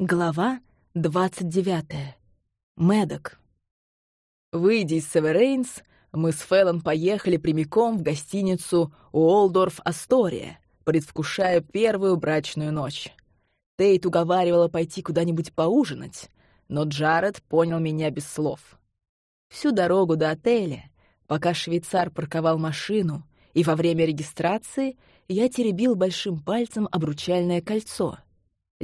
Глава 29. Медок. Выйдя из Северейнс, мы с Фэллон поехали прямиком в гостиницу Уолдорф Астория, предвкушая первую брачную ночь. Тейт уговаривала пойти куда-нибудь поужинать, но Джаред понял меня без слов. Всю дорогу до отеля, пока швейцар парковал машину, и во время регистрации я теребил большим пальцем обручальное кольцо.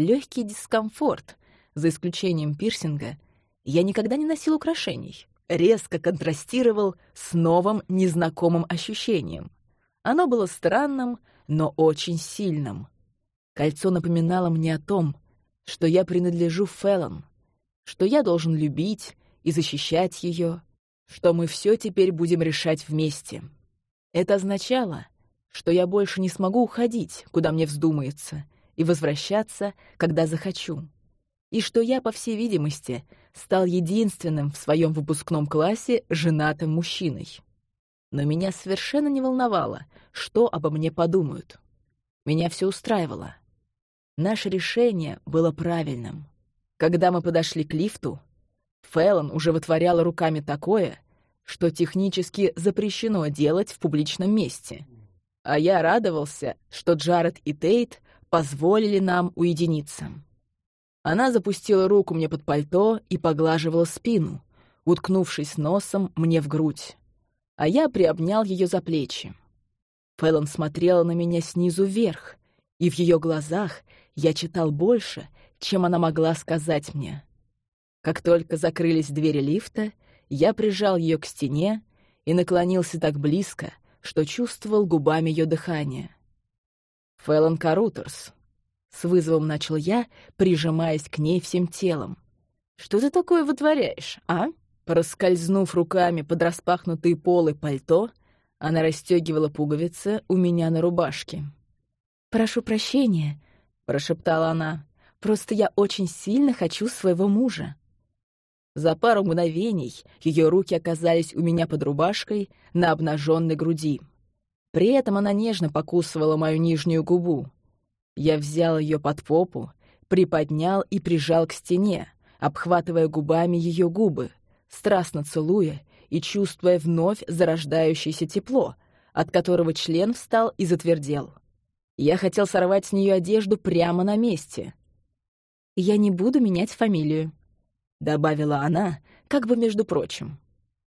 Легкий дискомфорт, за исключением пирсинга, я никогда не носил украшений резко контрастировал с новым незнакомым ощущением. Оно было странным, но очень сильным. Кольцо напоминало мне о том, что я принадлежу Феллон, что я должен любить и защищать ее, что мы все теперь будем решать вместе. Это означало, что я больше не смогу уходить, куда мне вздумается, и возвращаться, когда захочу и что я, по всей видимости, стал единственным в своем выпускном классе женатым мужчиной. Но меня совершенно не волновало, что обо мне подумают. Меня все устраивало. Наше решение было правильным. Когда мы подошли к лифту, Фэллон уже вытворяла руками такое, что технически запрещено делать в публичном месте. А я радовался, что Джаред и Тейт позволили нам уединиться. Она запустила руку мне под пальто и поглаживала спину, уткнувшись носом мне в грудь. А я приобнял ее за плечи. Фэллон смотрела на меня снизу вверх, и в ее глазах я читал больше, чем она могла сказать мне. Как только закрылись двери лифта, я прижал ее к стене и наклонился так близко, что чувствовал губами ее дыхание. «Фэллон Карутерс», с вызовом начал я, прижимаясь к ней всем телом. «Что ты такое вытворяешь, а?» Проскользнув руками под распахнутые полы пальто, она расстегивала пуговицы у меня на рубашке. «Прошу прощения», — прошептала она. «Просто я очень сильно хочу своего мужа». За пару мгновений ее руки оказались у меня под рубашкой на обнаженной груди. При этом она нежно покусывала мою нижнюю губу, я взял ее под попу, приподнял и прижал к стене, обхватывая губами ее губы, страстно целуя и чувствуя вновь зарождающееся тепло, от которого член встал и затвердел. Я хотел сорвать с нее одежду прямо на месте. «Я не буду менять фамилию», — добавила она, как бы между прочим.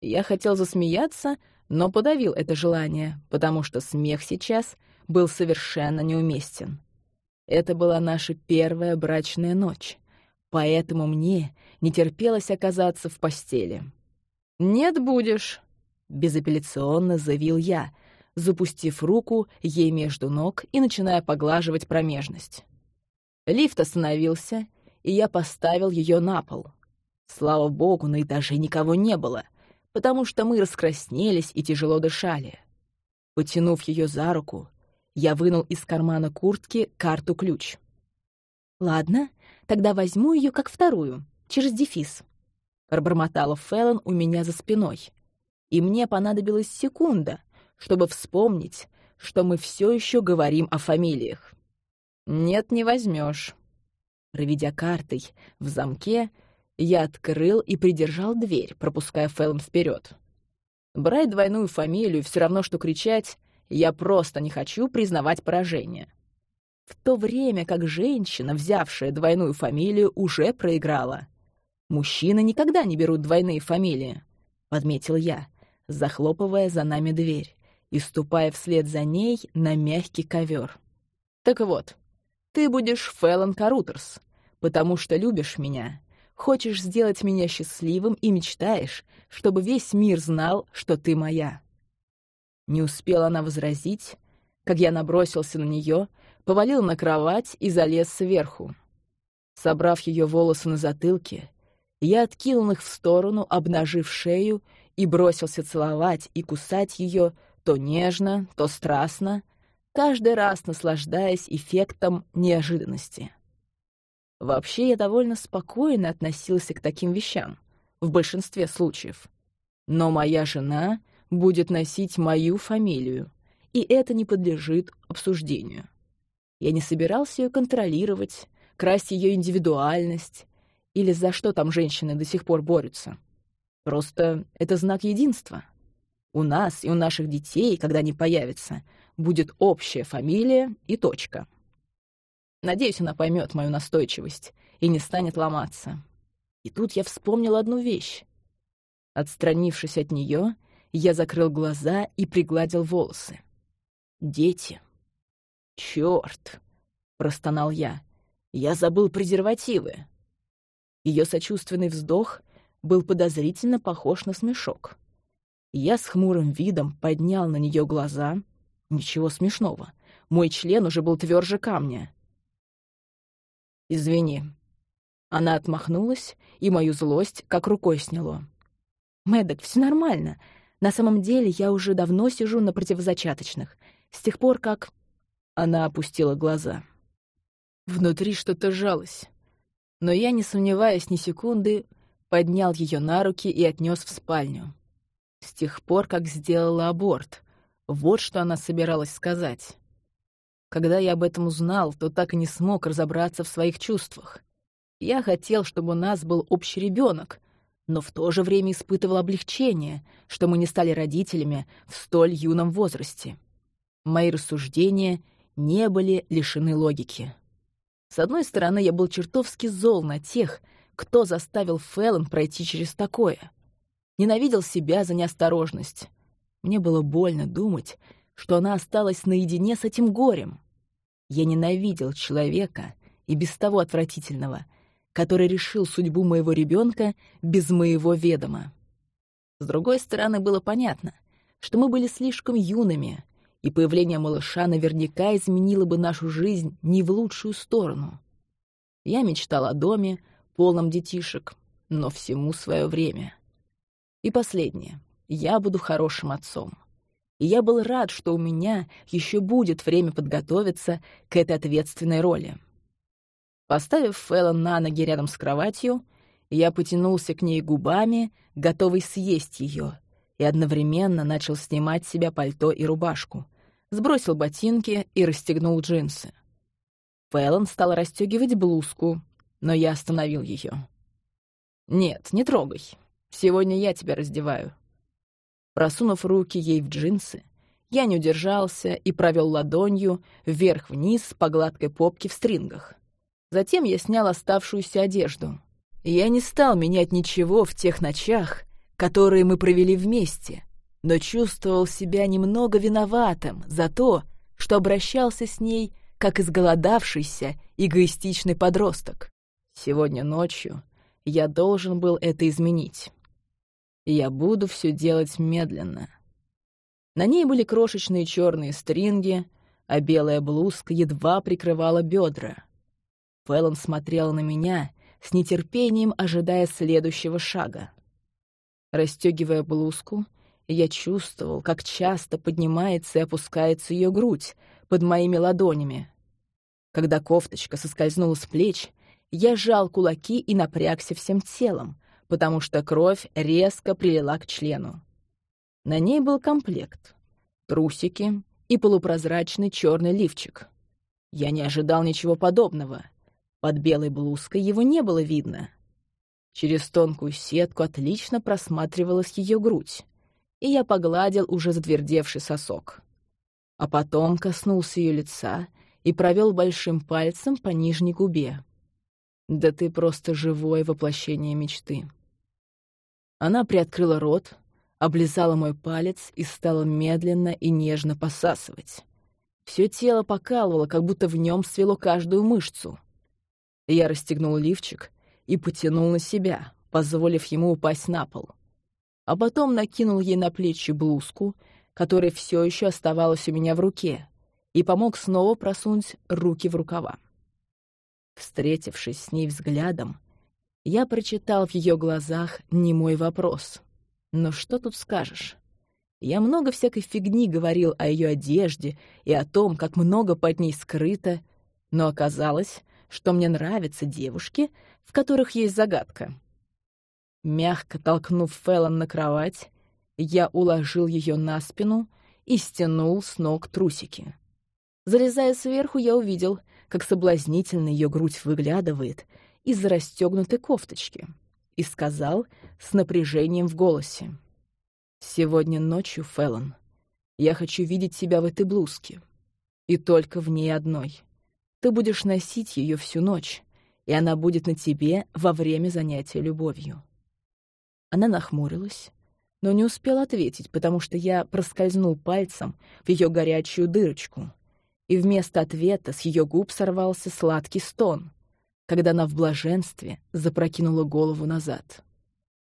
Я хотел засмеяться, но подавил это желание, потому что смех сейчас был совершенно неуместен. Это была наша первая брачная ночь, поэтому мне не терпелось оказаться в постели. «Нет, будешь», — безапелляционно заявил я, запустив руку ей между ног и начиная поглаживать промежность. Лифт остановился, и я поставил ее на пол. Слава богу, на этаже никого не было, потому что мы раскраснелись и тяжело дышали. Потянув ее за руку, я вынул из кармана куртки карту-ключ. «Ладно, тогда возьму ее как вторую, через дефис», — пробормотала Фэллон у меня за спиной. И мне понадобилась секунда, чтобы вспомнить, что мы все еще говорим о фамилиях. «Нет, не возьмешь. Проведя картой в замке, я открыл и придержал дверь, пропуская Фэллон вперед. Брать двойную фамилию все равно, что кричать я просто не хочу признавать поражение. В то время как женщина, взявшая двойную фамилию, уже проиграла. Мужчины никогда не берут двойные фамилии, — подметил я, захлопывая за нами дверь и ступая вслед за ней на мягкий ковер. Так вот, ты будешь Фэллон Карутерс, потому что любишь меня, хочешь сделать меня счастливым и мечтаешь, чтобы весь мир знал, что ты моя. Не успела она возразить, как я набросился на нее, повалил на кровать и залез сверху. Собрав ее волосы на затылке, я откинул их в сторону, обнажив шею, и бросился целовать и кусать ее то нежно, то страстно, каждый раз наслаждаясь эффектом неожиданности. Вообще я довольно спокойно относился к таким вещам, в большинстве случаев. Но моя жена будет носить мою фамилию, и это не подлежит обсуждению. Я не собирался ее контролировать, красть ее индивидуальность, или за что там женщины до сих пор борются. Просто это знак единства. У нас и у наших детей, когда они появятся, будет общая фамилия и точка. Надеюсь, она поймет мою настойчивость и не станет ломаться. И тут я вспомнил одну вещь. Отстранившись от нее, я закрыл глаза и пригладил волосы. Дети. Черт! простонал я. Я забыл презервативы. Ее сочувственный вздох был подозрительно похож на смешок. Я с хмурым видом поднял на нее глаза. Ничего смешного. Мой член уже был тверже камня. «Извини». Она отмахнулась, и мою злость как рукой сняло. «Мэддок, все нормально. На самом деле я уже давно сижу на противозачаточных. С тех пор, как...» Она опустила глаза. Внутри что-то жалось. Но я, не сомневаясь ни секунды, поднял ее на руки и отнес в спальню. С тех пор, как сделала аборт. Вот что она собиралась сказать. Когда я об этом узнал, то так и не смог разобраться в своих чувствах. Я хотел, чтобы у нас был общий ребенок, но в то же время испытывал облегчение, что мы не стали родителями в столь юном возрасте. Мои рассуждения не были лишены логики. С одной стороны, я был чертовски зол на тех, кто заставил Фэллон пройти через такое. Ненавидел себя за неосторожность. Мне было больно думать, что она осталась наедине с этим горем. Я ненавидел человека, и без того отвратительного, который решил судьбу моего ребенка без моего ведома. С другой стороны, было понятно, что мы были слишком юными, и появление малыша наверняка изменило бы нашу жизнь не в лучшую сторону. Я мечтал о доме, полном детишек, но всему свое время. И последнее. Я буду хорошим отцом. И я был рад, что у меня еще будет время подготовиться к этой ответственной роли. Поставив Фэллон на ноги рядом с кроватью, я потянулся к ней губами, готовый съесть ее, и одновременно начал снимать с себя пальто и рубашку, сбросил ботинки и расстегнул джинсы. Фэллон стал расстегивать блузку, но я остановил ее. «Нет, не трогай. Сегодня я тебя раздеваю». Просунув руки ей в джинсы, я не удержался и провел ладонью вверх-вниз по гладкой попке в стрингах. Затем я снял оставшуюся одежду. Я не стал менять ничего в тех ночах, которые мы провели вместе, но чувствовал себя немного виноватым за то, что обращался с ней как изголодавшийся, эгоистичный подросток. Сегодня ночью я должен был это изменить. Я буду все делать медленно. На ней были крошечные черные стринги, а белая блузка едва прикрывала бедра. Фэллон смотрела на меня, с нетерпением ожидая следующего шага. Расстегивая блузку, я чувствовал, как часто поднимается и опускается ее грудь под моими ладонями. Когда кофточка соскользнула с плеч, я сжал кулаки и напрягся всем телом, потому что кровь резко прилила к члену. На ней был комплект — трусики и полупрозрачный черный лифчик. Я не ожидал ничего подобного. Под белой блузкой его не было видно. Через тонкую сетку отлично просматривалась ее грудь и я погладил уже затвердевший сосок. А потом коснулся ее лица и провел большим пальцем по нижней губе. «Да ты просто живое воплощение мечты». Она приоткрыла рот, облизала мой палец и стала медленно и нежно посасывать. Все тело покалывало, как будто в нем свело каждую мышцу. Я расстегнул лифчик и потянул на себя, позволив ему упасть на пол а потом накинул ей на плечи блузку, которая все еще оставалась у меня в руке, и помог снова просунуть руки в рукава. Встретившись с ней взглядом, я прочитал в ее глазах не мой вопрос. Но что тут скажешь? Я много всякой фигни говорил о ее одежде и о том, как много под ней скрыто, но оказалось, что мне нравятся девушки, в которых есть загадка. Мягко толкнув Фэллон на кровать, я уложил ее на спину и стянул с ног трусики. Залезая сверху, я увидел, как соблазнительно ее грудь выглядывает из-за расстегнутой кофточки, и сказал с напряжением в голосе. «Сегодня ночью, Феллон, я хочу видеть тебя в этой блузке. И только в ней одной. Ты будешь носить ее всю ночь, и она будет на тебе во время занятия любовью». Она нахмурилась, но не успела ответить, потому что я проскользнул пальцем в ее горячую дырочку, и вместо ответа с ее губ сорвался сладкий стон, когда она в блаженстве запрокинула голову назад.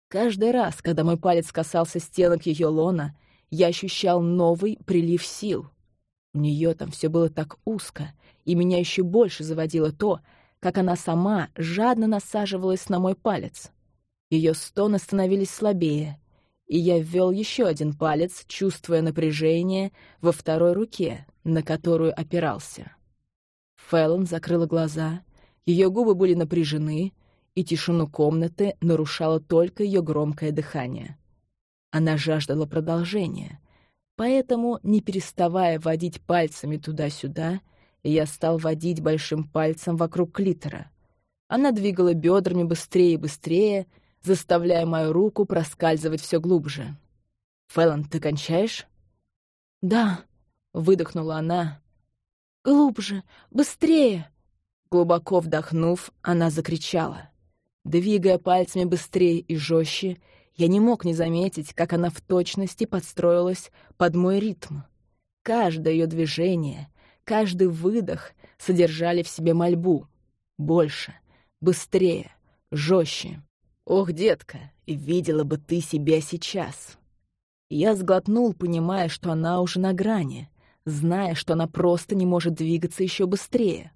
Каждый раз, когда мой палец касался стенок ее лона, я ощущал новый прилив сил. У нее там все было так узко, и меня еще больше заводило то, как она сама жадно насаживалась на мой палец. Ее стоны становились слабее, и я ввел еще один палец, чувствуя напряжение во второй руке, на которую опирался. Фэллон закрыла глаза, ее губы были напряжены, и тишину комнаты нарушало только ее громкое дыхание. Она жаждала продолжения, поэтому, не переставая водить пальцами туда-сюда, я стал водить большим пальцем вокруг клитора. Она двигала бедрами быстрее и быстрее, заставляя мою руку проскальзывать все глубже. «Фэллон, ты кончаешь?» «Да», — выдохнула она. «Глубже, быстрее!» Глубоко вдохнув, она закричала. Двигая пальцами быстрее и жестче, я не мог не заметить, как она в точности подстроилась под мой ритм. Каждое ее движение, каждый выдох содержали в себе мольбу. Больше, быстрее, жестче. «Ох, детка, видела бы ты себя сейчас!» Я сглотнул, понимая, что она уже на грани, зная, что она просто не может двигаться еще быстрее.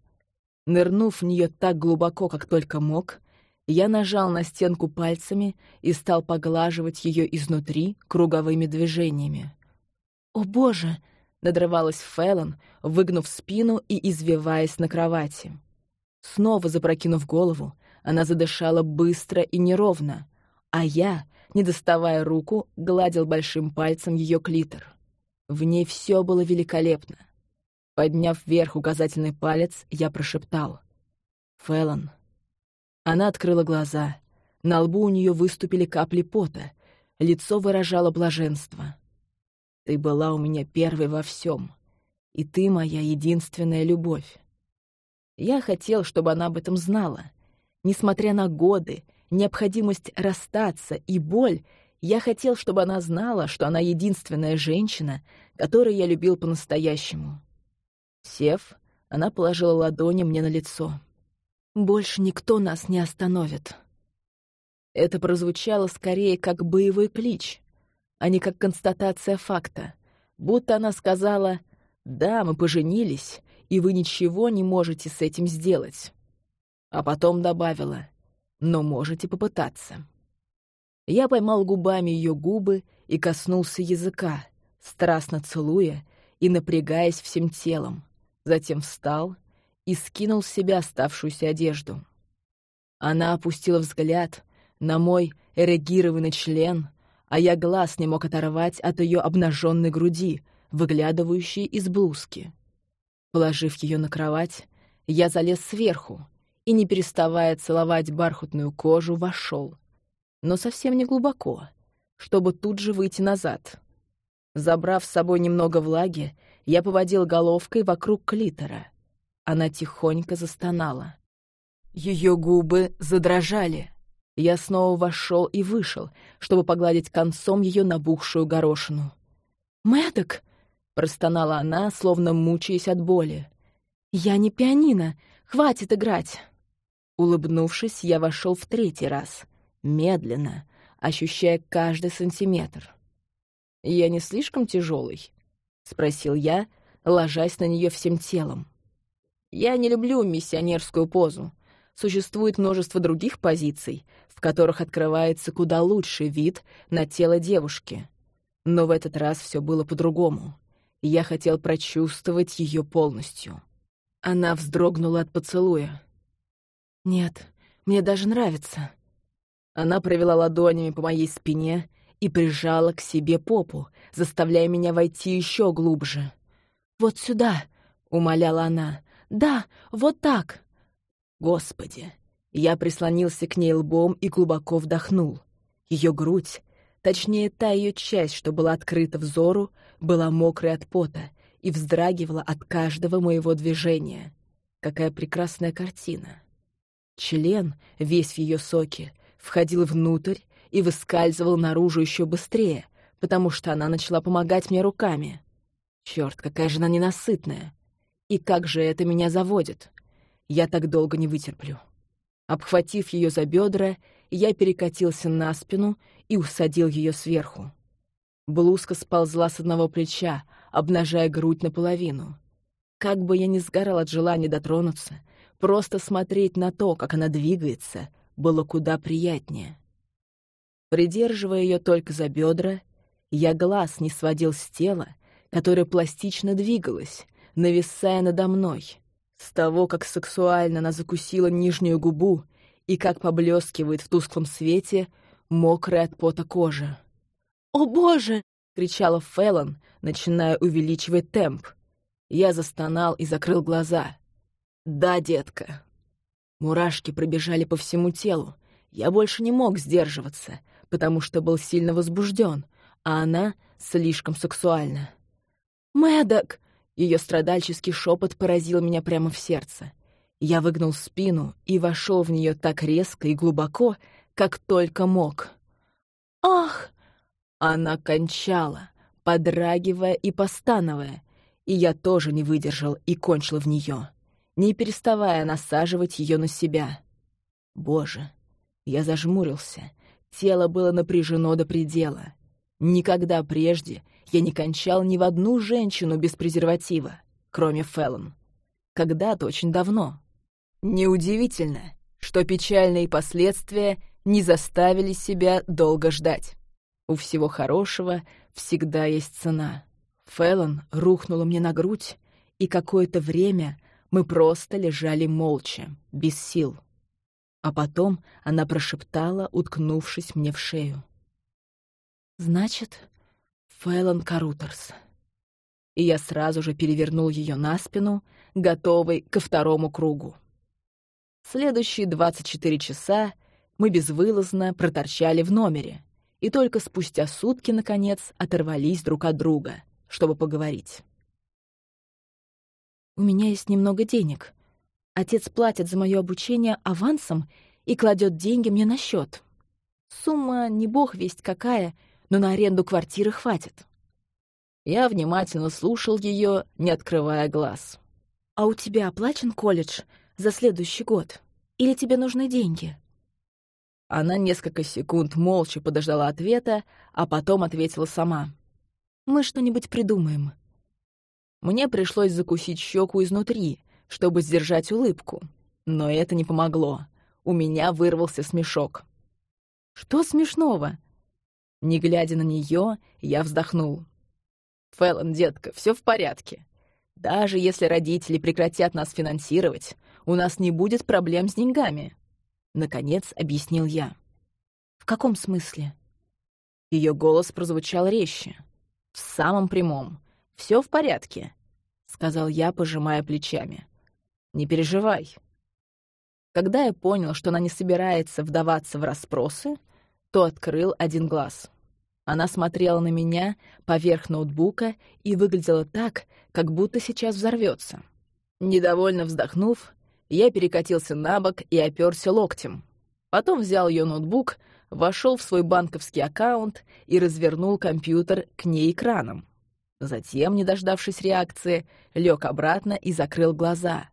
Нырнув в нее так глубоко, как только мог, я нажал на стенку пальцами и стал поглаживать ее изнутри круговыми движениями. «О, боже!» — надрывалась Фэллон, выгнув спину и извиваясь на кровати. Снова запрокинув голову, она задышала быстро и неровно, а я, не доставая руку, гладил большим пальцем ее клитор. В ней все было великолепно. Подняв вверх указательный палец, я прошептал. «Фэллон». Она открыла глаза. На лбу у нее выступили капли пота. Лицо выражало блаженство. «Ты была у меня первой во всем, и ты моя единственная любовь». Я хотел, чтобы она об этом знала, Несмотря на годы, необходимость расстаться и боль, я хотел, чтобы она знала, что она единственная женщина, которую я любил по-настоящему. Сев, она положила ладони мне на лицо. «Больше никто нас не остановит». Это прозвучало скорее как боевой клич, а не как констатация факта, будто она сказала «Да, мы поженились, и вы ничего не можете с этим сделать» а потом добавила «но можете попытаться». Я поймал губами ее губы и коснулся языка, страстно целуя и напрягаясь всем телом, затем встал и скинул с себя оставшуюся одежду. Она опустила взгляд на мой эрегированный член, а я глаз не мог оторвать от ее обнаженной груди, выглядывающей из блузки. Положив ее на кровать, я залез сверху и, не переставая целовать бархатную кожу, вошел. Но совсем не глубоко, чтобы тут же выйти назад. Забрав с собой немного влаги, я поводил головкой вокруг клитора. Она тихонько застонала. Ее губы задрожали. Я снова вошел и вышел, чтобы погладить концом ее набухшую горошину. «Мэддок!» — простонала она, словно мучаясь от боли. «Я не пианино! Хватит играть!» Улыбнувшись, я вошел в третий раз, медленно, ощущая каждый сантиметр. «Я не слишком тяжелый?» — спросил я, ложась на нее всем телом. «Я не люблю миссионерскую позу. Существует множество других позиций, в которых открывается куда лучший вид на тело девушки. Но в этот раз все было по-другому. Я хотел прочувствовать ее полностью». Она вздрогнула от поцелуя. «Нет, мне даже нравится». Она провела ладонями по моей спине и прижала к себе попу, заставляя меня войти еще глубже. «Вот сюда», — умоляла она, — Да, вот так!» Господи! Я прислонился к ней лбом и глубоко вдохнул. Ее грудь, точнее, та ее часть, что была открыта взору, была мокрой от пота и вздрагивала от каждого моего движения. Какая прекрасная картина! Член, весь в ее соке, входил внутрь и выскальзывал наружу еще быстрее, потому что она начала помогать мне руками. Черт, какая же она ненасытная! И как же это меня заводит! Я так долго не вытерплю. Обхватив ее за бедра, я перекатился на спину и усадил ее сверху. Блузка сползла с одного плеча, обнажая грудь наполовину. Как бы я ни сгорал от желания дотронуться, просто смотреть на то, как она двигается, было куда приятнее. Придерживая ее только за бедра, я глаз не сводил с тела, которое пластично двигалось, нависая надо мной, с того, как сексуально она закусила нижнюю губу и как поблескивает в тусклом свете мокрая от пота кожа. «О, Боже!» — кричала Фэллон, начиная увеличивать темп. Я застонал и закрыл глаза. «Да, детка». Мурашки пробежали по всему телу. Я больше не мог сдерживаться, потому что был сильно возбужден, а она слишком сексуальна. «Мэддок!» Ее страдальческий шепот поразил меня прямо в сердце. Я выгнул спину и вошел в нее так резко и глубоко, как только мог. «Ах!» Она кончала, подрагивая и постановая, и я тоже не выдержал и кончил в нее, не переставая насаживать ее на себя. Боже, я зажмурился, тело было напряжено до предела. Никогда прежде я не кончал ни в одну женщину без презерватива, кроме Феллон. Когда-то очень давно. Неудивительно, что печальные последствия не заставили себя долго ждать. У всего хорошего всегда есть цена. Феллон рухнула мне на грудь, и какое-то время мы просто лежали молча, без сил. А потом она прошептала, уткнувшись мне в шею. «Значит, Фэллон Карутерс». И я сразу же перевернул ее на спину, готовый ко второму кругу. Следующие 24 часа мы безвылазно проторчали в номере, и только спустя сутки, наконец, оторвались друг от друга, чтобы поговорить. «У меня есть немного денег. Отец платит за мое обучение авансом и кладет деньги мне на счет. Сумма не бог весть какая — но на аренду квартиры хватит. Я внимательно слушал ее, не открывая глаз. «А у тебя оплачен колледж за следующий год? Или тебе нужны деньги?» Она несколько секунд молча подождала ответа, а потом ответила сама. «Мы что-нибудь придумаем». Мне пришлось закусить щеку изнутри, чтобы сдержать улыбку. Но это не помогло. У меня вырвался смешок. «Что смешного?» Не глядя на нее, я вздохнул. «Фэллон, детка, все в порядке. Даже если родители прекратят нас финансировать, у нас не будет проблем с деньгами», — наконец объяснил я. «В каком смысле?» Ее голос прозвучал резче. «В самом прямом. Все в порядке», — сказал я, пожимая плечами. «Не переживай». Когда я понял, что она не собирается вдаваться в расспросы, то открыл один глаз. Она смотрела на меня поверх ноутбука и выглядела так, как будто сейчас взорвется. Недовольно вздохнув, я перекатился на бок и оперся локтем. Потом взял ее ноутбук, вошел в свой банковский аккаунт и развернул компьютер к ней экраном. Затем, не дождавшись реакции, лег обратно и закрыл глаза.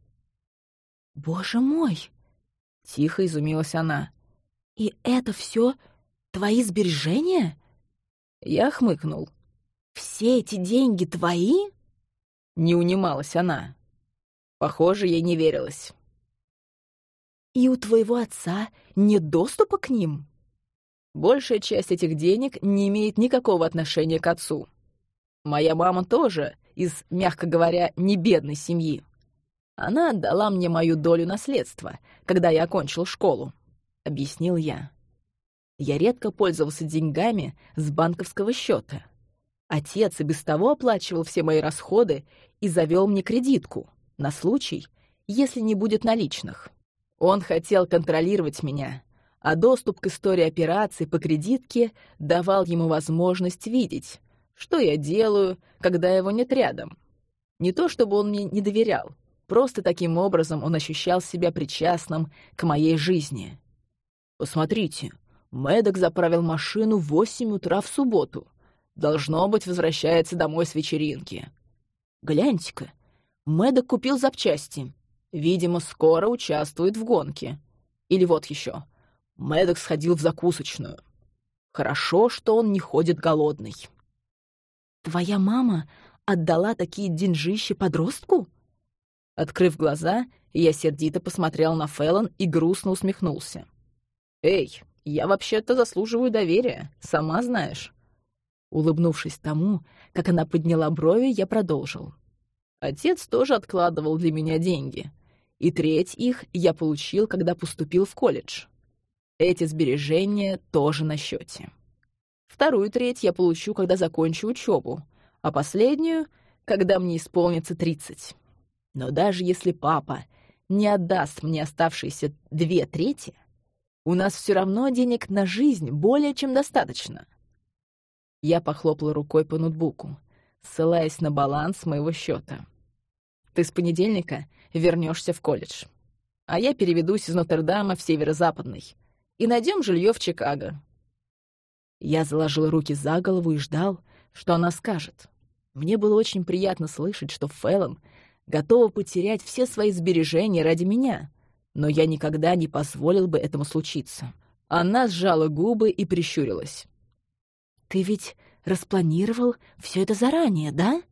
«Боже мой!» — тихо изумилась она. «И это все Твои сбережения?» Я хмыкнул. «Все эти деньги твои?» Не унималась она. Похоже, ей не верилось. «И у твоего отца нет доступа к ним?» Большая часть этих денег не имеет никакого отношения к отцу. Моя мама тоже из, мягко говоря, не бедной семьи. Она отдала мне мою долю наследства, когда я окончил школу, — объяснил я. Я редко пользовался деньгами с банковского счета. Отец и без того оплачивал все мои расходы и завел мне кредитку на случай, если не будет наличных. Он хотел контролировать меня, а доступ к истории операций по кредитке давал ему возможность видеть, что я делаю, когда его нет рядом. Не то чтобы он мне не доверял, просто таким образом он ощущал себя причастным к моей жизни. «Посмотрите, Мэддок заправил машину в восемь утра в субботу. Должно быть, возвращается домой с вечеринки. Гляньте-ка, Мэддок купил запчасти. Видимо, скоро участвует в гонке. Или вот еще. Мэддок сходил в закусочную. Хорошо, что он не ходит голодный. «Твоя мама отдала такие деньжищи подростку?» Открыв глаза, я сердито посмотрел на Феллон и грустно усмехнулся. «Эй, я вообще-то заслуживаю доверия, сама знаешь». Улыбнувшись тому, как она подняла брови, я продолжил. Отец тоже откладывал для меня деньги, и треть их я получил, когда поступил в колледж. Эти сбережения тоже на счете. Вторую треть я получу, когда закончу учебу, а последнюю — когда мне исполнится тридцать. Но даже если папа не отдаст мне оставшиеся две трети, у нас все равно денег на жизнь более чем достаточно. Я похлопала рукой по ноутбуку, ссылаясь на баланс моего счета. Ты с понедельника вернешься в колледж, а я переведусь из Нотр-Дама в северо-западный и найдем жилье в Чикаго. Я заложил руки за голову и ждал, что она скажет. Мне было очень приятно слышать, что Фэллон готова потерять все свои сбережения ради меня, но я никогда не позволил бы этому случиться. Она сжала губы и прищурилась. «Ты ведь распланировал все это заранее, да?»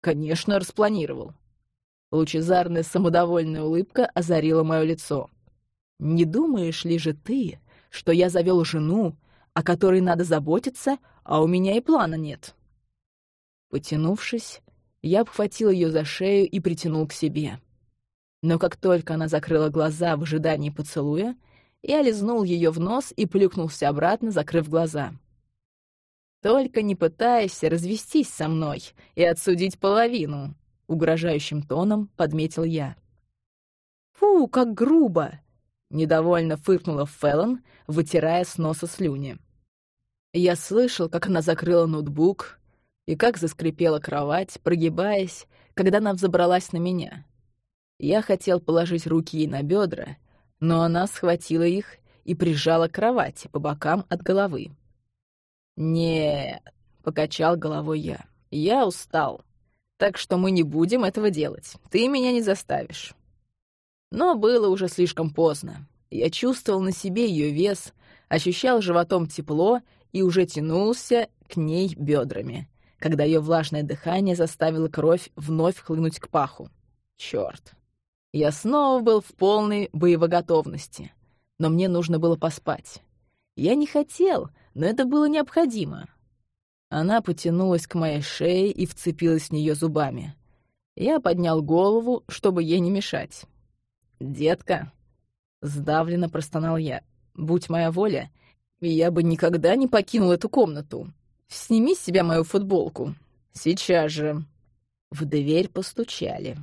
«Конечно, распланировал». Лучезарная самодовольная улыбка озарила мое лицо. «Не думаешь ли же ты, что я завел жену, о которой надо заботиться, а у меня и плана нет?» Потянувшись, я обхватил ее за шею и притянул к себе. Но как только она закрыла глаза в ожидании поцелуя, я лизнул ее в нос и плюхнулся обратно, закрыв глаза. «Только не пытайся развестись со мной и отсудить половину», — угрожающим тоном подметил я. «Фу, как грубо!» — недовольно фыркнула Феллон, вытирая с носа слюни. Я слышал, как она закрыла ноутбук и как заскрипела кровать, прогибаясь, когда она взобралась на меня. Я хотел положить руки ей на бедра, но она схватила их и прижала к кровати по бокам от головы. «Нет», — покачал головой я, — «я устал, так что мы не будем этого делать, ты меня не заставишь». Но было уже слишком поздно. Я чувствовал на себе ее вес, ощущал животом тепло и уже тянулся к ней бедрами, когда ее влажное дыхание заставило кровь вновь хлынуть к паху. Черт! Я снова был в полной боевоготовности, но мне нужно было поспать. Я не хотел, но это было необходимо. Она потянулась к моей шее и вцепилась в нее зубами. Я поднял голову, чтобы ей не мешать. «Детка!» — сдавленно простонал я. «Будь моя воля, я бы никогда не покинул эту комнату. Сними с себя мою футболку. Сейчас же». В дверь постучали.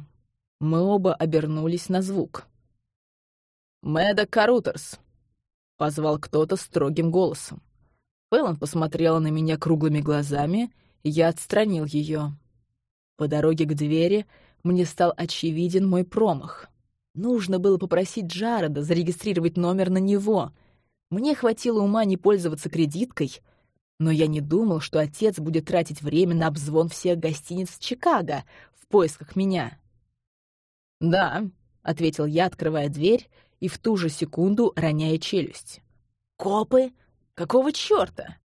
Мы оба обернулись на звук. «Мэда Карутерс!» — позвал кто-то строгим голосом. Фэллон посмотрела на меня круглыми глазами, и я отстранил ее. По дороге к двери мне стал очевиден мой промах. Нужно было попросить Джареда зарегистрировать номер на него. Мне хватило ума не пользоваться кредиткой, но я не думал, что отец будет тратить время на обзвон всех гостиниц Чикаго в поисках меня. «Да», — ответил я, открывая дверь и в ту же секунду роняя челюсть. «Копы? Какого чёрта?»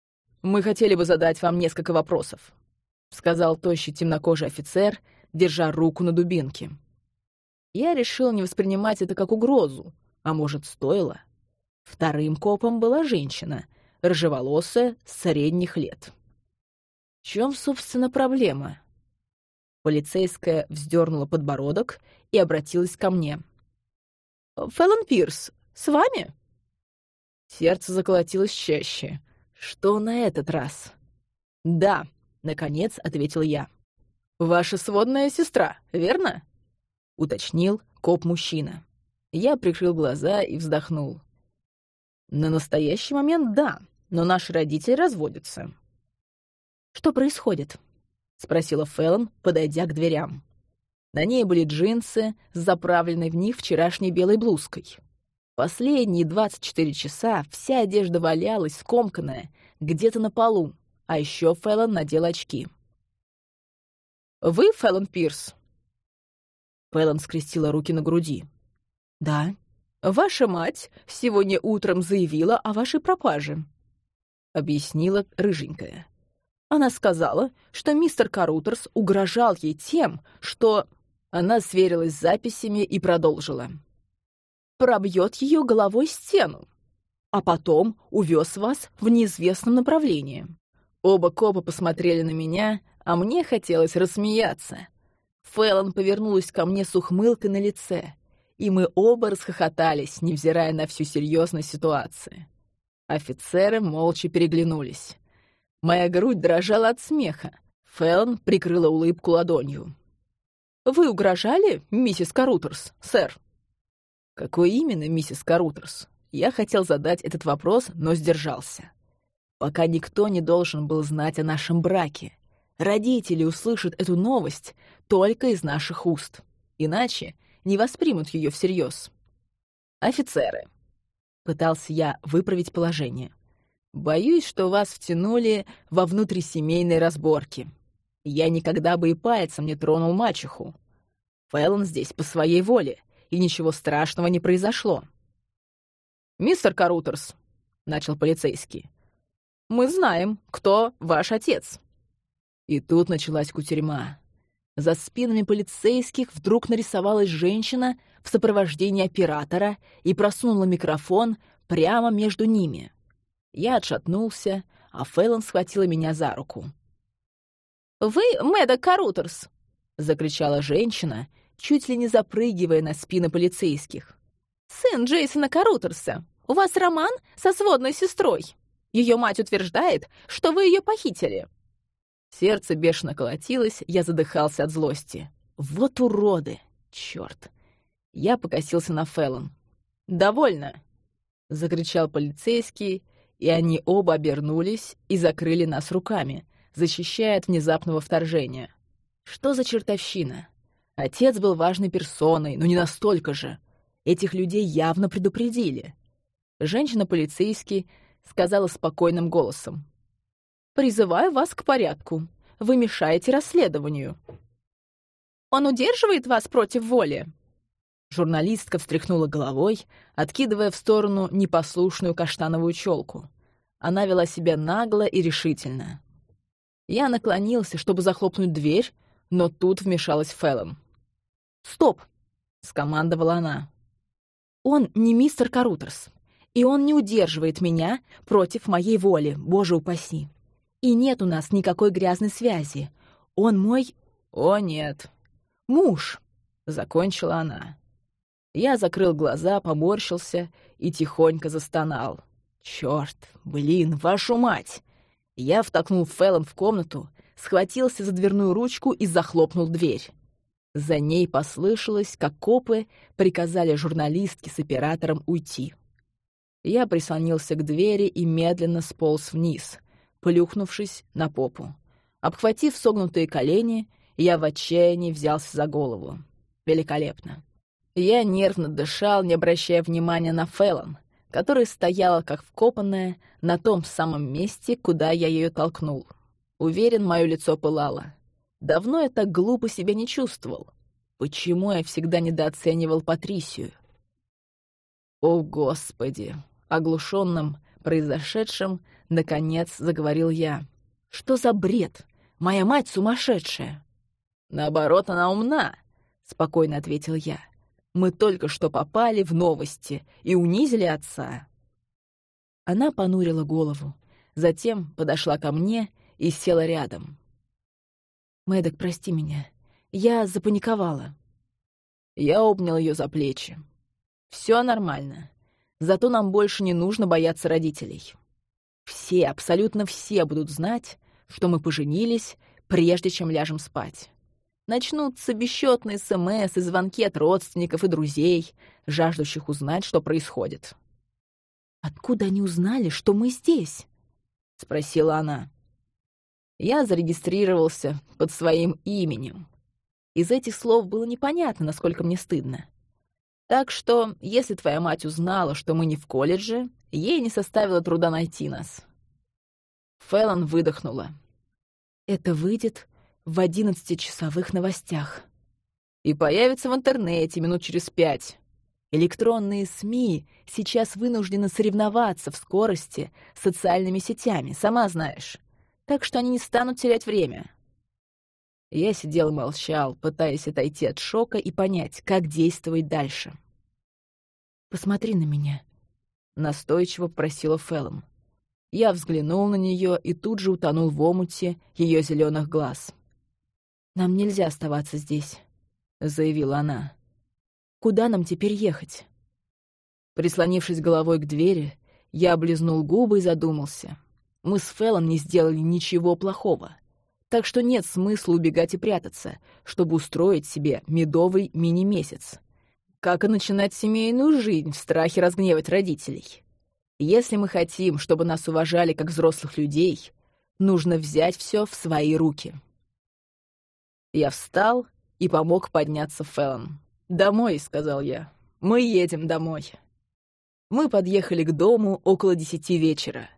«Мы хотели бы задать вам несколько вопросов», — сказал тощий темнокожий офицер, держа руку на дубинке. Я решил не воспринимать это как угрозу, а может, стоило. Вторым копом была женщина, рыжеволосая, средних лет. В чем, собственно, проблема? Полицейская вздернула подбородок и обратилась ко мне. «Фэллон Пирс, с вами?» Сердце заколотилось чаще. «Что на этот раз?» «Да», — наконец ответил я. «Ваша сводная сестра, верно?» — уточнил коп-мужчина. Я прикрыл глаза и вздохнул. На настоящий момент — да, но наши родители разводятся. «Что происходит?» — спросила Фэллон, подойдя к дверям. На ней были джинсы с заправленной в них вчерашней белой блузкой. Последние 24 часа вся одежда валялась, скомканная, где-то на полу, а еще Фэллон надел очки. «Вы Фэллон Пирс?» Фэллон скрестила руки на груди. «Да. Ваша мать сегодня утром заявила о вашей пропаже», — объяснила рыженькая. Она сказала, что мистер Карутерс угрожал ей тем, что... Она сверилась с записями и продолжила. «Пробьет ее головой стену, а потом увез вас в неизвестном направлении». Оба копа посмотрели на меня, а мне хотелось рассмеяться. Фэллон повернулась ко мне с ухмылкой на лице, и мы оба расхохотались, невзирая на всю серьезность ситуации. Офицеры молча переглянулись. Моя грудь дрожала от смеха. Фэллон прикрыла улыбку ладонью. «Вы угрожали, миссис Карутерс, сэр?» «Какой именно, миссис Карутерс?» Я хотел задать этот вопрос, но сдержался. Пока никто не должен был знать о нашем браке. Родители услышат эту новость только из наших уст. Иначе не воспримут ее всерьез. «Офицеры», — пытался я выправить положение. «Боюсь, что вас втянули во внутрисемейные разборки. Я никогда бы и пальцем не тронул мачеху. Фэллон здесь по своей воле, и ничего страшного не произошло. «Мистер Карутерс», — начал полицейский, — «мы знаем, кто ваш отец». И тут началась кутерьма. За спинами полицейских вдруг нарисовалась женщина в сопровождении оператора и просунула микрофон прямо между ними. Я отшатнулся, а Фэллон схватила меня за руку. «Вы Мэда Карутерс!» — закричала женщина, чуть ли не запрыгивая на спины полицейских. «Сын Джейсона Карутерса! У вас роман со сводной сестрой! Ее мать утверждает, что вы ее похитили!» Сердце бешено колотилось, я задыхался от злости. «Вот уроды! Черт!» Я покосился на Феллон. «Довольно!» — закричал полицейский, и они оба обернулись и закрыли нас руками, защищая от внезапного вторжения. Что за чертовщина? Отец был важной персоной, но не настолько же. Этих людей явно предупредили. Женщина-полицейский сказала спокойным голосом. «Призываю вас к порядку. Вы мешаете расследованию». «Он удерживает вас против воли?» Журналистка встряхнула головой, откидывая в сторону непослушную каштановую челку. Она вела себя нагло и решительно. Я наклонился, чтобы захлопнуть дверь, но тут вмешалась Фэллон. «Стоп!» — скомандовала она. «Он не мистер Карутерс, и он не удерживает меня против моей воли, боже упаси. И нет у нас никакой грязной связи. Он мой... О, нет. Муж!» — закончила она. Я закрыл глаза, поморщился и тихонько застонал. «Чёрт, блин, вашу мать!» Я втолкнул Фэллон в комнату, схватился за дверную ручку и захлопнул дверь. За ней послышалось, как копы приказали журналистке с оператором уйти. Я прислонился к двери и медленно сполз вниз, плюхнувшись на попу. Обхватив согнутые колени, я в отчаянии взялся за голову. Великолепно. Я нервно дышал, не обращая внимания на Фэллон, которая стояла как вкопанная на том самом месте, куда я ее толкнул. Уверен, мое лицо пылало. Давно я так глупо себя не чувствовал. Почему я всегда недооценивал Патрисию? О, Господи! Оглушенным произошедшим, наконец, заговорил я. Что за бред? Моя мать сумасшедшая. Наоборот, она умна, — спокойно ответил я. Мы только что попали в новости и унизили отца». Она понурила голову, затем подошла ко мне и села рядом. «Мэддок, прости меня. Я запаниковала». Я обнял ее за плечи. «Все нормально. Зато нам больше не нужно бояться родителей. Все, абсолютно все будут знать, что мы поженились, прежде чем ляжем спать. Начнутся бесчетные СМС и звонки от родственников и друзей, жаждущих узнать, что происходит. «Откуда они узнали, что мы здесь?» — спросила она. Я зарегистрировался под своим именем. Из этих слов было непонятно, насколько мне стыдно. Так что, если твоя мать узнала, что мы не в колледже, ей не составило труда найти нас. Фэллон выдохнула. «Это выйдет в одиннадцатичасовых новостях. И появится в интернете минут через пять. Электронные СМИ сейчас вынуждены соревноваться в скорости с социальными сетями, сама знаешь. Так что они не станут терять время. Я сидел молчал, пытаясь отойти от шока и понять, как действовать дальше. «Посмотри на меня», — настойчиво просила Фэллом. Я взглянул на нее и тут же утонул в омуте ее зеленых глаз. «Нам нельзя оставаться здесь», — заявила она. «Куда нам теперь ехать?» Прислонившись головой к двери, я облизнул губы и задумался. Мы с Феллон не сделали ничего плохого, так что нет смысла убегать и прятаться, чтобы устроить себе медовый мини-месяц. Как и начинать семейную жизнь в страхе разгневать родителей. Если мы хотим, чтобы нас уважали как взрослых людей, нужно взять все в свои руки. Я встал и помог подняться Фэллон. «Домой», — сказал я. «Мы едем домой». Мы подъехали к дому около десяти вечера.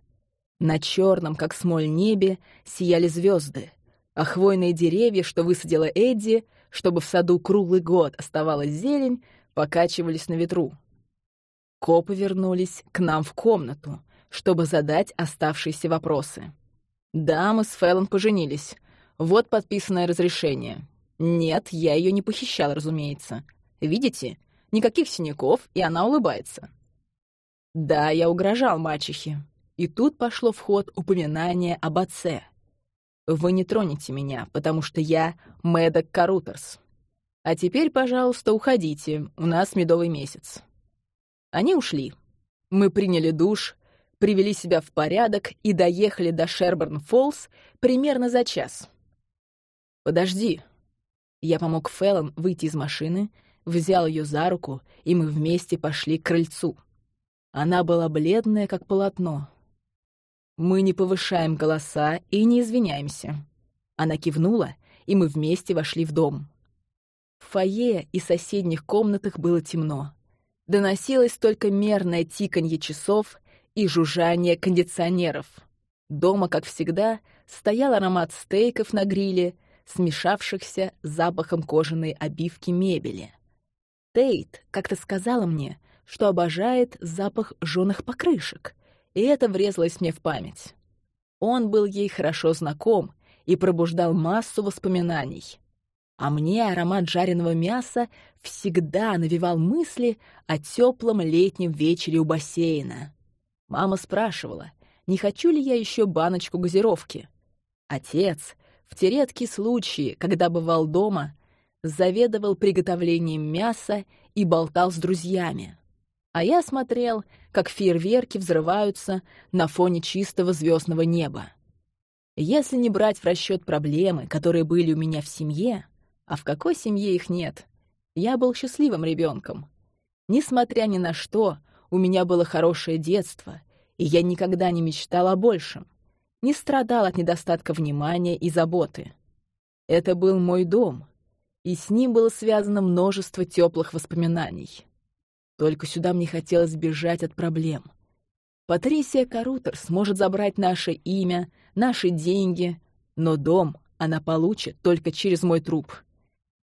На черном, как смоль небе, сияли звезды, а хвойные деревья, что высадила Эдди, чтобы в саду круглый год оставалась зелень, покачивались на ветру. Копы вернулись к нам в комнату, чтобы задать оставшиеся вопросы. Да, мы с Фэллон поженились, вот подписанное разрешение. Нет, я ее не похищал, разумеется. Видите? Никаких синяков, и она улыбается. Да, я угрожал мачехе. И тут пошло в ход упоминание об отце. Вы не тронете меня, потому что я Мэддок Карутерс. А теперь, пожалуйста, уходите, у нас медовый месяц. Они ушли. Мы приняли душ, привели себя в порядок и доехали до Шерберн-Фоллс примерно за час. «Подожди». Я помог Фэллон выйти из машины, взял ее за руку, и мы вместе пошли к крыльцу. Она была бледная, как полотно. Мы не повышаем голоса и не извиняемся. Она кивнула, и мы вместе вошли в дом. В фойе и соседних комнатах было темно. Доносилось только мерное тиканье часов и жужжание кондиционеров. Дома, как всегда, стоял аромат стейков на гриле смешавшихся с запахом кожаной обивки мебели. Тейт как-то сказала мне, что обожает запах жжёных покрышек, и это врезалось мне в память. Он был ей хорошо знаком и пробуждал массу воспоминаний. А мне аромат жареного мяса всегда навевал мысли о теплом летнем вечере у бассейна. Мама спрашивала, не хочу ли я еще баночку газировки. Отец в те редкие случаи, когда бывал дома, заведовал приготовлением мяса и болтал с друзьями. А я смотрел, как фейерверки взрываются на фоне чистого звездного неба. Если не брать в расчет проблемы, которые были у меня в семье, а в какой семье их нет, я был счастливым ребенком. Несмотря ни на что, у меня было хорошее детство, и я никогда не мечтал о большем не страдал от недостатка внимания и заботы. Это был мой дом, и с ним было связано множество теплых воспоминаний. Только сюда мне хотелось бежать от проблем. Патрисия Карутер сможет забрать наше имя, наши деньги, но дом она получит только через мой труп.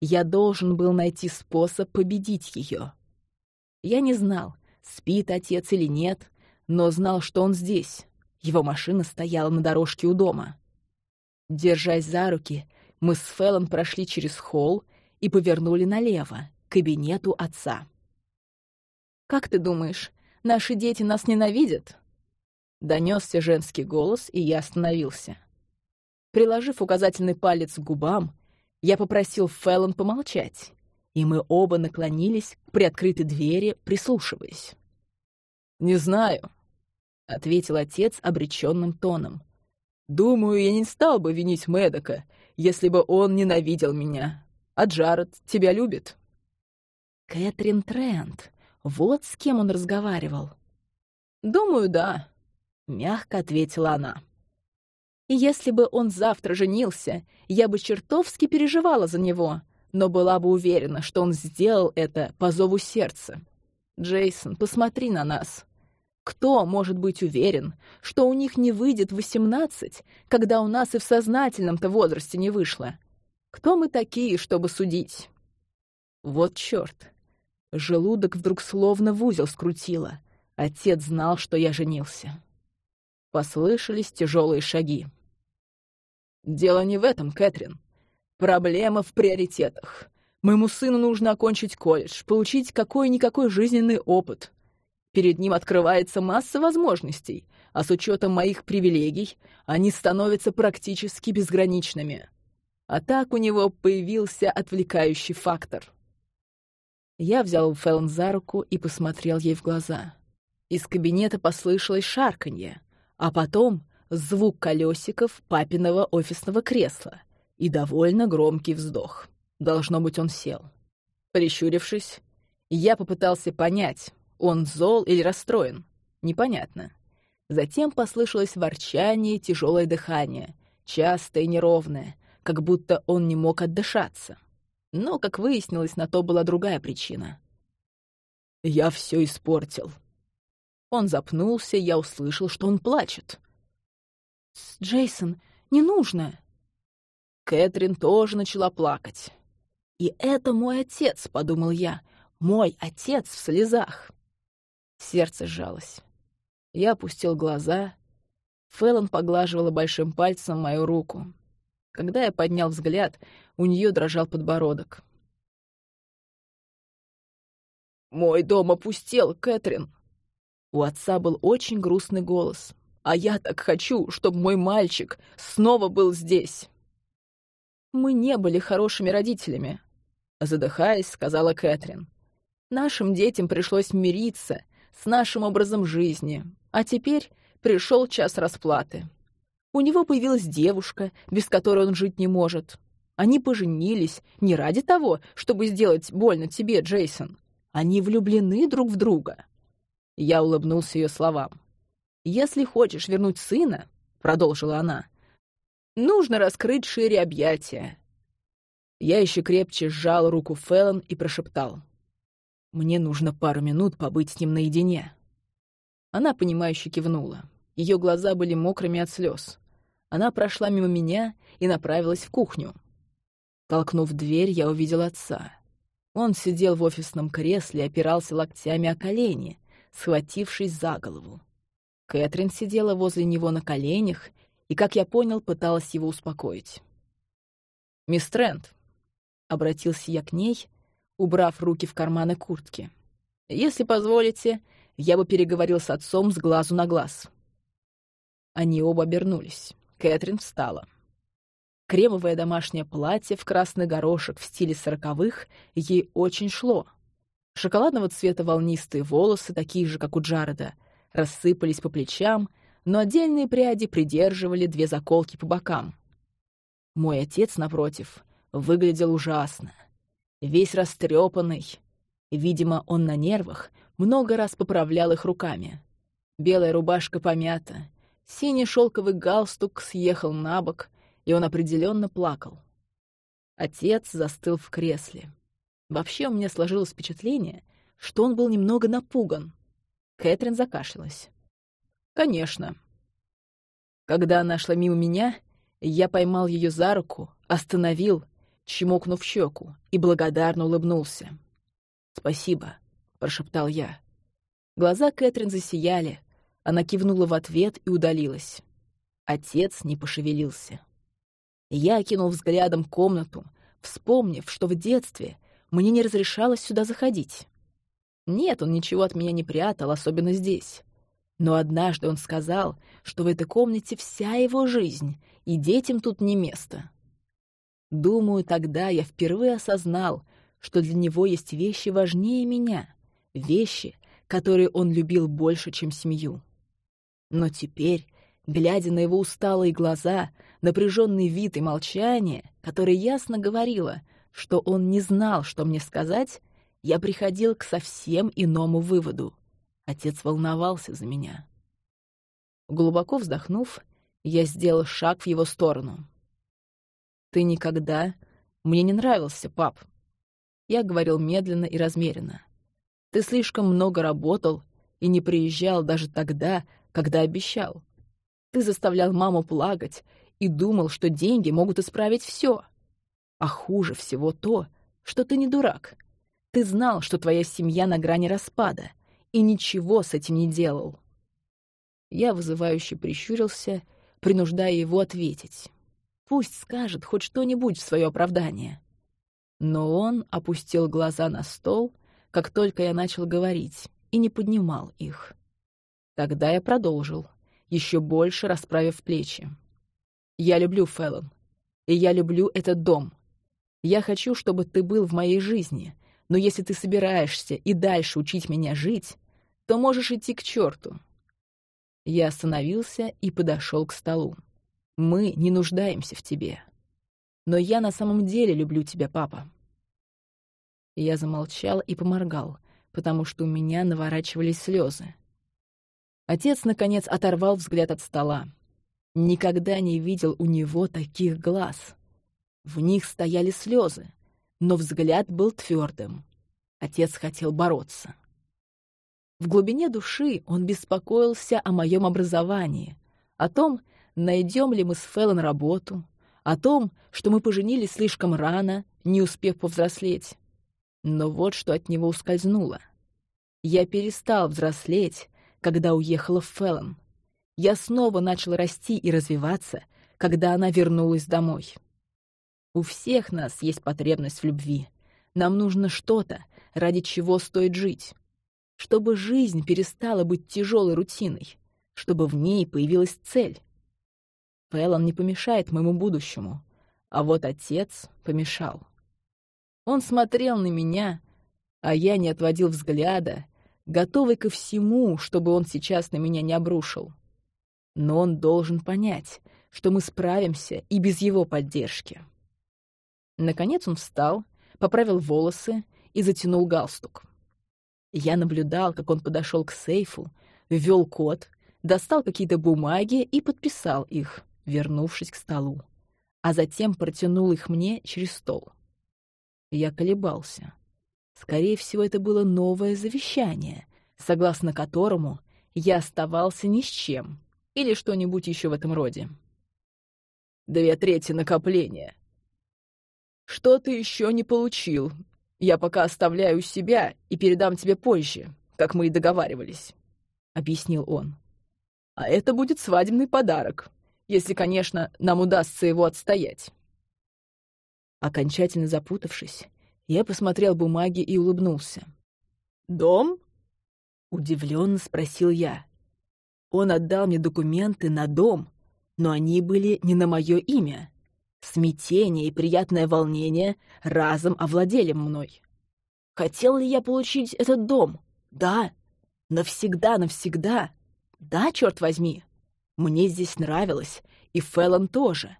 Я должен был найти способ победить ее. Я не знал, спит отец или нет, но знал, что он здесь, его машина стояла на дорожке у дома. Держась за руки, мы с Феллон прошли через холл и повернули налево, к кабинету отца. «Как ты думаешь, наши дети нас ненавидят?» Донесся женский голос, и я остановился. Приложив указательный палец к губам, я попросил Феллон помолчать, и мы оба наклонились к приоткрытой двери, прислушиваясь. «Не знаю», — ответил отец обреченным тоном. «Думаю, я не стал бы винить Мэдока, если бы он ненавидел меня. А Джаред тебя любит?» Кэтрин Трент. Вот с кем он разговаривал. «Думаю, да», — мягко ответила она. И если бы он завтра женился, я бы чертовски переживала за него, но была бы уверена, что он сделал это по зову сердца. Джейсон, посмотри на нас. Кто может быть уверен, что у них не выйдет восемнадцать, когда у нас и в сознательном-то возрасте не вышло? Кто мы такие, чтобы судить? Вот чёрт. Желудок вдруг словно в узел скрутило. Отец знал, что я женился. Послышались тяжелые шаги. «Дело не в этом, Кэтрин. Проблема в приоритетах. Моему сыну нужно окончить колледж, получить какой-никакой жизненный опыт. Перед ним открывается масса возможностей, а с учетом моих привилегий они становятся практически безграничными. А так у него появился отвлекающий фактор. Я взял Фэллон за руку и посмотрел ей в глаза. Из кабинета послышалось шарканье, а потом звук колесиков папиного офисного кресла и довольно громкий вздох. Должно быть, он сел. Прищурившись, я попытался понять, он зол или расстроен. Непонятно. Затем послышалось ворчание и тяжелое дыхание, частое и неровное, как будто он не мог отдышаться. Но, как выяснилось, на то была другая причина. «Я все испортил», он запнулся, я услышал, что он плачет. «Джейсон, не нужно!» Кэтрин тоже начала плакать. «И это мой отец», — подумал я. «Мой отец в слезах». Сердце сжалось. Я опустил глаза. Фэллон поглаживала большим пальцем мою руку. Когда я поднял взгляд, у нее дрожал подбородок. «Мой дом опустел, Кэтрин», у отца был очень грустный голос. «А я так хочу, чтобы мой мальчик снова был здесь!» «Мы не были хорошими родителями», — задыхаясь, сказала Кэтрин. «Нашим детям пришлось мириться с нашим образом жизни, а теперь пришел час расплаты. У него появилась девушка, без которой он жить не может. Они поженились не ради того, чтобы сделать больно тебе, Джейсон. Они влюблены друг в друга. Я улыбнулся ее словам. «Если хочешь вернуть сына», — продолжила она, — «нужно раскрыть шире объятия». Я еще крепче сжал руку Фэллон и прошептал. «Мне нужно пару минут побыть с ним наедине». Она, понимающе кивнула. Ее глаза были мокрыми от слез. Она прошла мимо меня и направилась в кухню. Толкнув дверь, я увидел отца. Он сидел в офисном кресле и опирался локтями о колени, схватившись за голову. Кэтрин сидела возле него на коленях и, как я понял, пыталась его успокоить. «Мисс Трент», — обратился я к ней, убрав руки в карманы куртки, «если позволите, я бы переговорил с отцом с глазу на глаз». Они оба обернулись. Кэтрин встала. Кремовое домашнее платье в красный горошек в стиле сороковых ей очень шло — Шоколадного цвета волнистые волосы, такие же, как у Джареда, рассыпались по плечам, но отдельные пряди придерживали две заколки по бокам. Мой отец, напротив, выглядел ужасно. Весь растрепанный. Видимо, он на нервах много раз поправлял их руками. Белая рубашка помята, синий шелковый галстук съехал на бок, и он определенно плакал. Отец застыл в кресле. Вообще у меня сложилось впечатление, что он был немного напуган. Кэтрин закашлялась. «Конечно». Когда она шла мимо меня, я поймал ее за руку, остановил, чмокнув щеку, и благодарно улыбнулся. «Спасибо», — прошептал я. Глаза Кэтрин засияли, она кивнула в ответ и удалилась. Отец не пошевелился. Я кинул взглядом комнату, вспомнив, что в детстве мне не разрешалось сюда заходить. Нет, он ничего от меня не прятал, особенно здесь. Но однажды он сказал, что в этой комнате вся его жизнь, и детям тут не место. Думаю, тогда я впервые осознал, что для него есть вещи важнее меня, вещи, которые он любил больше, чем семью. Но теперь, глядя на его усталые глаза, напряженный вид и молчание, которое ясно говорило — что он не знал, что мне сказать, я приходил к совсем иному выводу. Отец волновался за меня. Глубоко вздохнув, я сделал шаг в его сторону. «Ты никогда мне не нравился, пап». Я говорил медленно и размеренно. «Ты слишком много работал и не приезжал даже тогда, когда обещал. Ты заставлял маму плакать и думал, что деньги могут исправить все. А хуже всего то, что ты не дурак. Ты знал, что твоя семья на грани распада, и ничего с этим не делал. Я вызывающе прищурился, принуждая его ответить. Пусть скажет хоть что-нибудь в свое оправдание. Но он опустил глаза на стол, как только я начал говорить, и не поднимал их. Тогда я продолжил, еще больше расправив плечи. «Я люблю Фэллон, и я люблю этот дом. Я хочу, чтобы ты был в моей жизни, но если ты собираешься и дальше учить меня жить, то можешь идти к черту. Я остановился и подошел к столу. Мы не нуждаемся в тебе. Но я на самом деле люблю тебя, папа. Я замолчал и поморгал, потому что у меня наворачивались слезы. Отец, наконец, оторвал взгляд от стола. Никогда не видел у него таких глаз. В них стояли слезы, но взгляд был твердым. Отец хотел бороться. В глубине души он беспокоился о моем образовании, о том, найдем ли мы с Феллон работу, о том, что мы поженились слишком рано, не успев повзрослеть. Но вот что от него ускользнуло. Я перестал взрослеть, когда уехала в Феллон. Я снова начал расти и развиваться, когда она вернулась домой. У всех нас есть потребность в любви. Нам нужно что-то, ради чего стоит жить чтобы жизнь перестала быть тяжелой рутиной, чтобы в ней появилась цель. Фэллон не помешает моему будущему, а вот отец помешал. Он смотрел на меня, а я не отводил взгляда, готовый ко всему, чтобы он сейчас на меня не обрушил. Но он должен понять, что мы справимся и без его поддержки. Наконец он встал, поправил волосы и затянул галстук. Я наблюдал, как он подошел к сейфу, ввел код, достал какие-то бумаги и подписал их, вернувшись к столу. А затем протянул их мне через стол. Я колебался. Скорее всего, это было новое завещание, согласно которому я оставался ни с чем, или что-нибудь еще в этом роде. Две трети накопления. Что ты еще не получил, я пока оставляю у себя и передам тебе позже, как мы и договаривались», — объяснил он. «А это будет свадебный подарок, если, конечно, нам удастся его отстоять». Окончательно запутавшись, я посмотрел бумаги и улыбнулся. «Дом?» — удивленно спросил я. Он отдал мне документы на дом, но они были не на мое имя. Смятение и приятное волнение разом овладели мной. Хотел ли я получить этот дом? Да. Навсегда, навсегда. Да, черт возьми. Мне здесь нравилось, и Феллон тоже.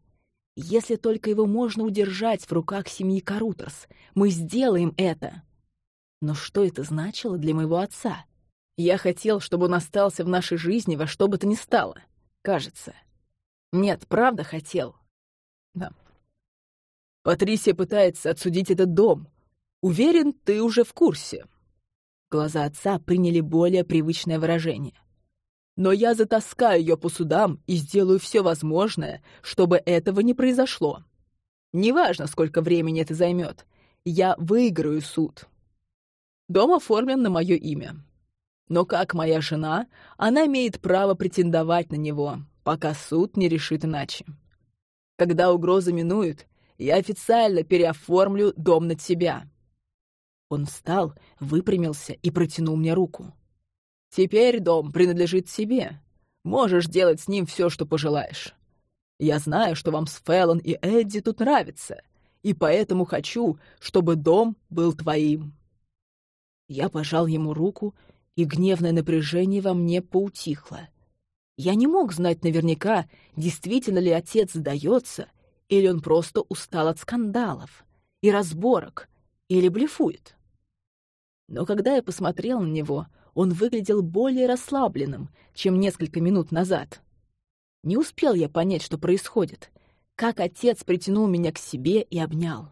Если только его можно удержать в руках семьи Карутерс, мы сделаем это. Но что это значило для моего отца? Я хотел, чтобы он остался в нашей жизни во что бы то ни стало. Кажется. Нет, правда хотел. Да. Патрисия пытается отсудить этот дом. Уверен, ты уже в курсе. Глаза отца приняли более привычное выражение. Но я затаскаю ее по судам и сделаю все возможное, чтобы этого не произошло. Неважно, сколько времени это займет, я выиграю суд. Дом оформлен на мое имя. Но как моя жена, она имеет право претендовать на него, пока суд не решит иначе. Когда угроза минует, я официально переоформлю дом на тебя». Он встал, выпрямился и протянул мне руку. «Теперь дом принадлежит тебе. Можешь делать с ним все, что пожелаешь. Я знаю, что вам с Фэллон и Эдди тут нравится, и поэтому хочу, чтобы дом был твоим». Я пожал ему руку, и гневное напряжение во мне поутихло. Я не мог знать наверняка, действительно ли отец сдается, или он просто устал от скандалов, и разборок или блефует. Но когда я посмотрел на него, он выглядел более расслабленным, чем несколько минут назад. Не успел я понять, что происходит, как отец притянул меня к себе и обнял.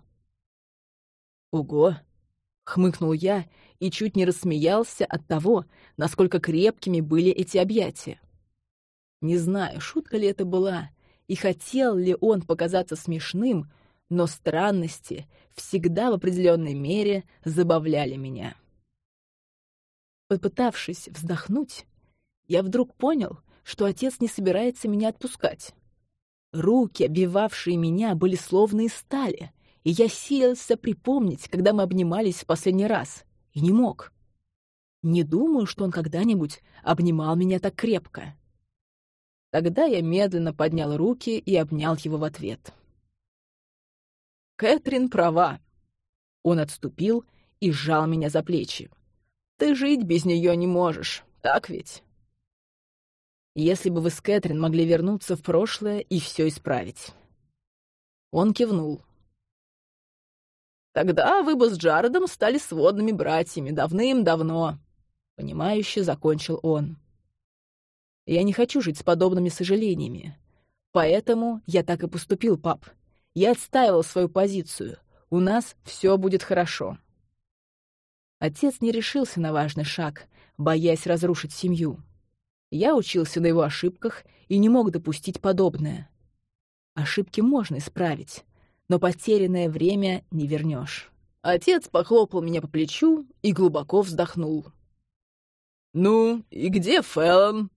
«Ого!» — хмыкнул я и чуть не рассмеялся от того, насколько крепкими были эти объятия. Не знаю, шутка ли это была, и хотел ли он показаться смешным, но странности всегда в определенной мере забавляли меня. Попытавшись вздохнуть, я вдруг понял, что отец не собирается меня отпускать. Руки, обвивавшие меня, были словно из стали, и я силился припомнить, когда мы обнимались в последний раз, и не мог. Не думаю, что он когда-нибудь обнимал меня так крепко. Тогда я медленно поднял руки и обнял его в ответ. «Кэтрин права». Он отступил и сжал меня за плечи. «Ты жить без нее не можешь, так ведь?» если бы вы с Кэтрин могли вернуться в прошлое и все исправить. Он кивнул. Тогда вы бы с Джаредом стали сводными братьями давным-давно. Понимающе закончил он. Я не хочу жить с подобными сожалениями. Поэтому я так и поступил, пап. Я отстаивал свою позицию. У нас все будет хорошо. Отец не решился на важный шаг, боясь разрушить семью. Я учился на его ошибках и не мог допустить подобное. Ошибки можно исправить, но потерянное время не вернешь. Отец похлопал меня по плечу и глубоко вздохнул. «Ну, и где Фэллон?»